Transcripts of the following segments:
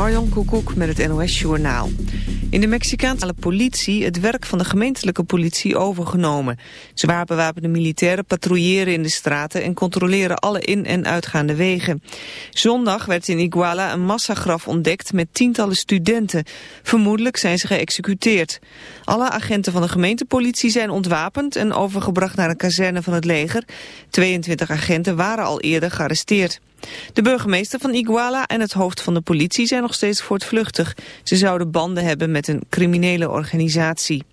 Marjon Koekoek met het NOS-journaal. In de Mexicaanse politie het werk van de gemeentelijke politie overgenomen. Zwaar bewapende militairen patrouilleren in de straten en controleren alle in- en uitgaande wegen. Zondag werd in Iguala een massagraf ontdekt met tientallen studenten. Vermoedelijk zijn ze geëxecuteerd. Alle agenten van de gemeentepolitie zijn ontwapend en overgebracht naar een kazerne van het leger. 22 agenten waren al eerder gearresteerd. De burgemeester van Iguala en het hoofd van de politie zijn nog steeds voortvluchtig. Ze zouden banden hebben met een criminele organisatie.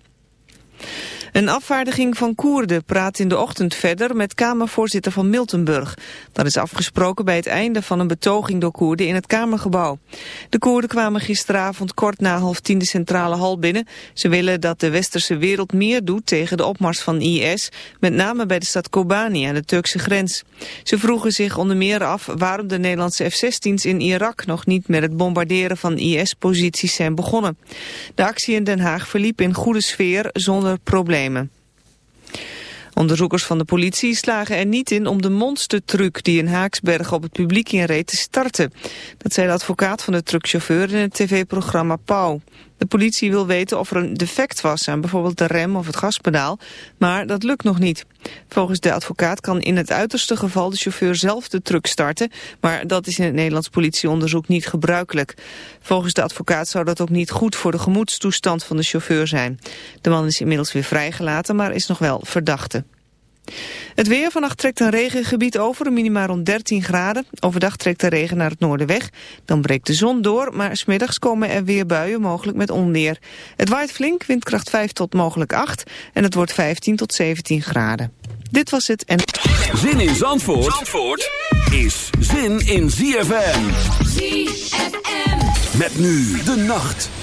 Een afvaardiging van Koerden praat in de ochtend verder met Kamervoorzitter van Miltenburg. Dat is afgesproken bij het einde van een betoging door Koerden in het Kamergebouw. De Koerden kwamen gisteravond kort na half tien de centrale hal binnen. Ze willen dat de westerse wereld meer doet tegen de opmars van IS, met name bij de stad Kobani aan de Turkse grens. Ze vroegen zich onder meer af waarom de Nederlandse F-16's in Irak nog niet met het bombarderen van IS-posities zijn begonnen. De actie in Den Haag verliep in goede sfeer zonder problemen. Onderzoekers van de politie slagen er niet in om de monstertruck die in Haaksberg op het publiek inreed te starten. Dat zei de advocaat van de truckchauffeur in het tv-programma Pauw. De politie wil weten of er een defect was aan bijvoorbeeld de rem of het gaspedaal, maar dat lukt nog niet. Volgens de advocaat kan in het uiterste geval de chauffeur zelf de truck starten, maar dat is in het Nederlands politieonderzoek niet gebruikelijk. Volgens de advocaat zou dat ook niet goed voor de gemoedstoestand van de chauffeur zijn. De man is inmiddels weer vrijgelaten, maar is nog wel verdachte. Het weer vannacht trekt een regengebied over, minimaal rond 13 graden. Overdag trekt de regen naar het noorden weg. Dan breekt de zon door, maar smiddags komen er weer buien, mogelijk met onweer. Het waait flink, windkracht 5 tot mogelijk 8. En het wordt 15 tot 17 graden. Dit was het en... Zin in Zandvoort, Zandvoort is zin in ZFM. ZFM. Met nu de nacht.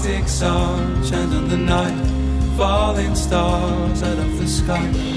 Arctic sun, the night, falling stars out of the sky.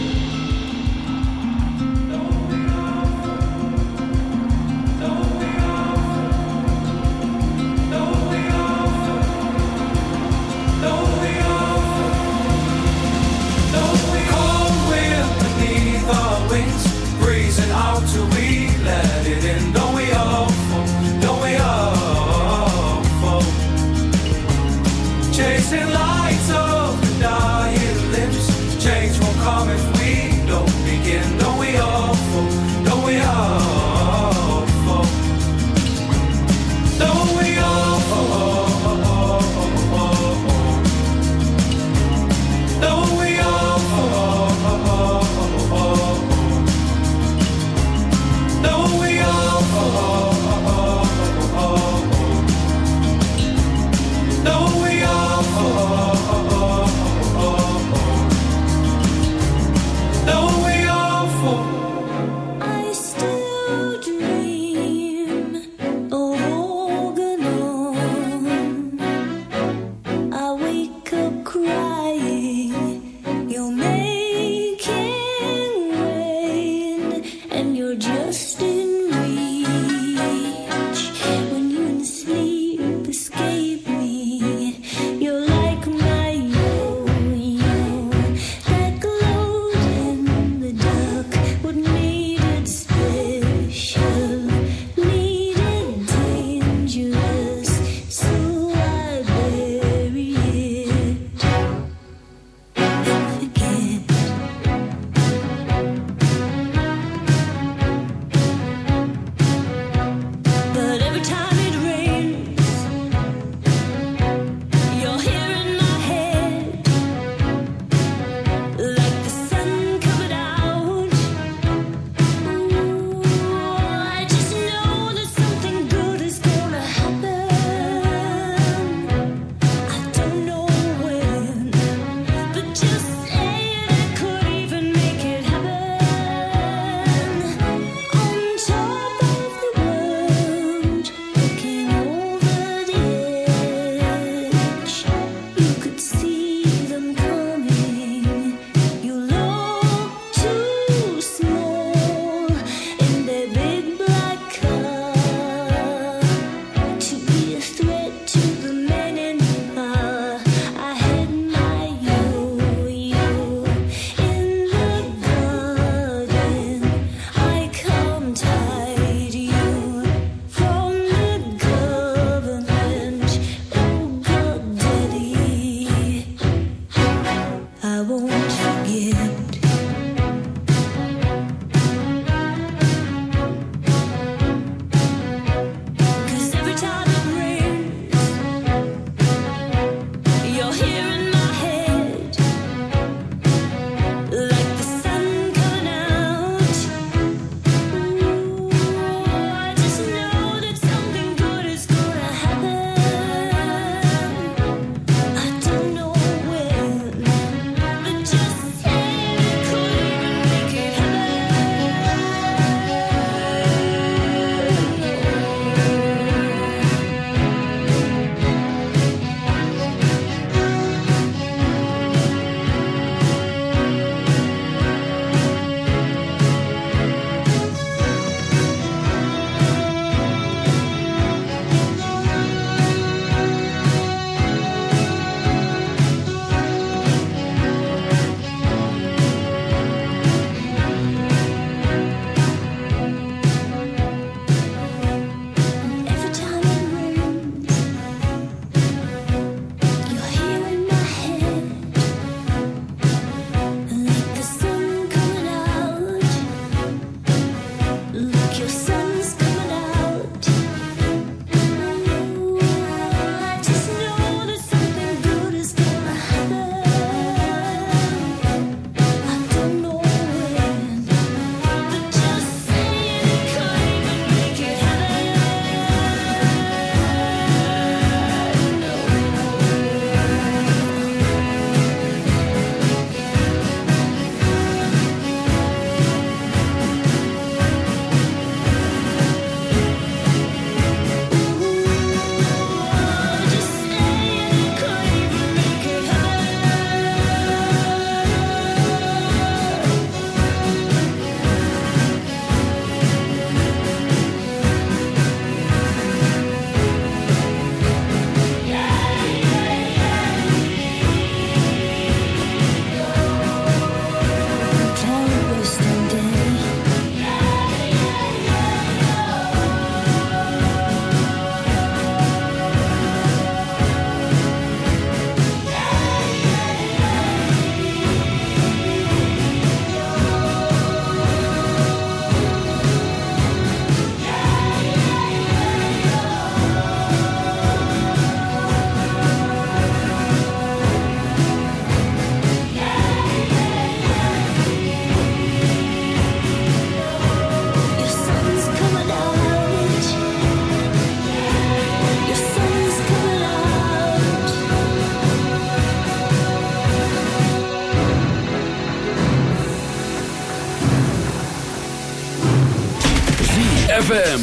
ZFM.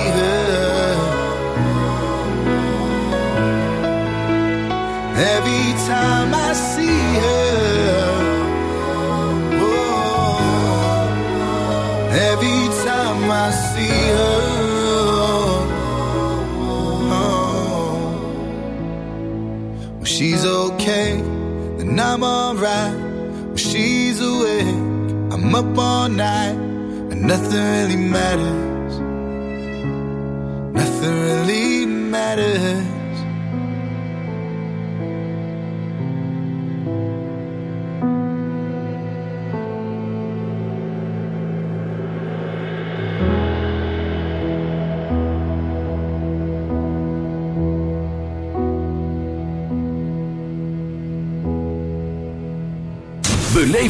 Up all night, and nothing really matters. Nothing really matters.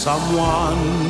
Someone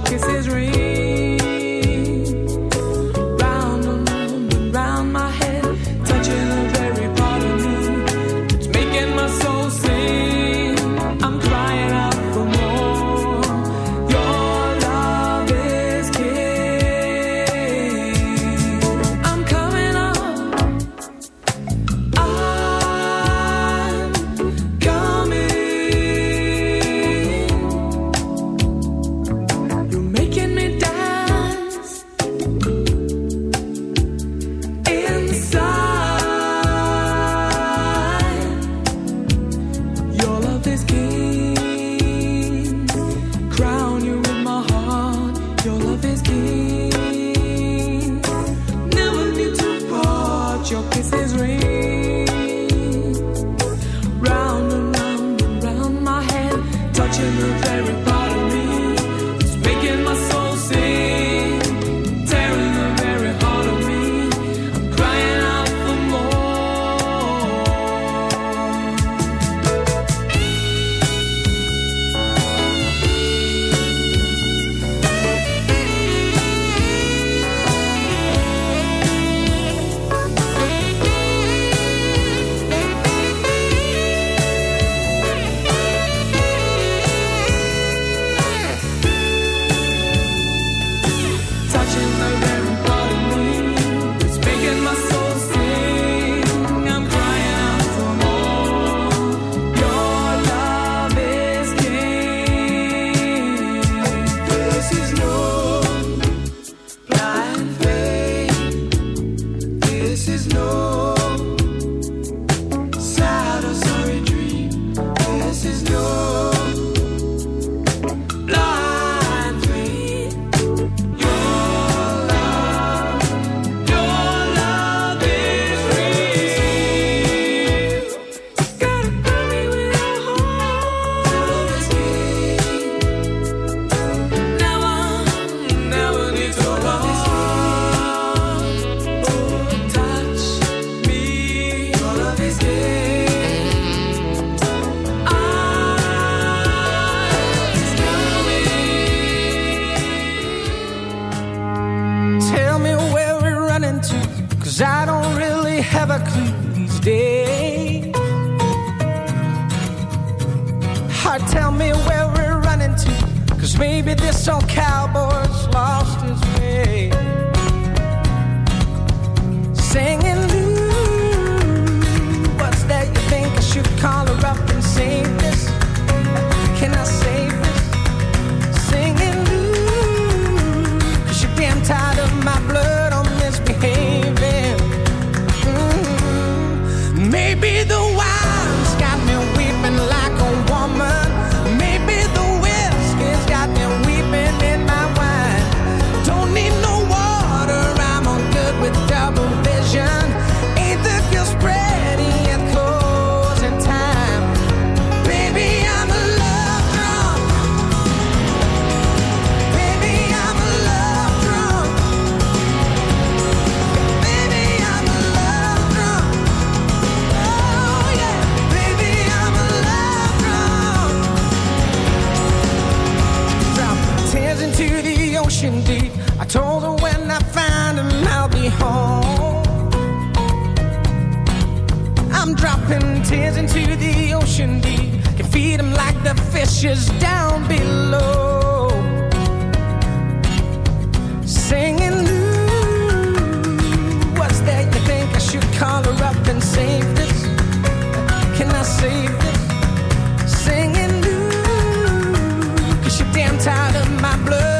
hope this is real. so cow yes deep. I told her when I find him I'll be home. I'm dropping tears into the ocean deep. Can feed him like the fishes down below. Singing ooh, what's that? You think I should call her up and save this? Can I save this? Singing Lou, cause you're damn tired of my blood.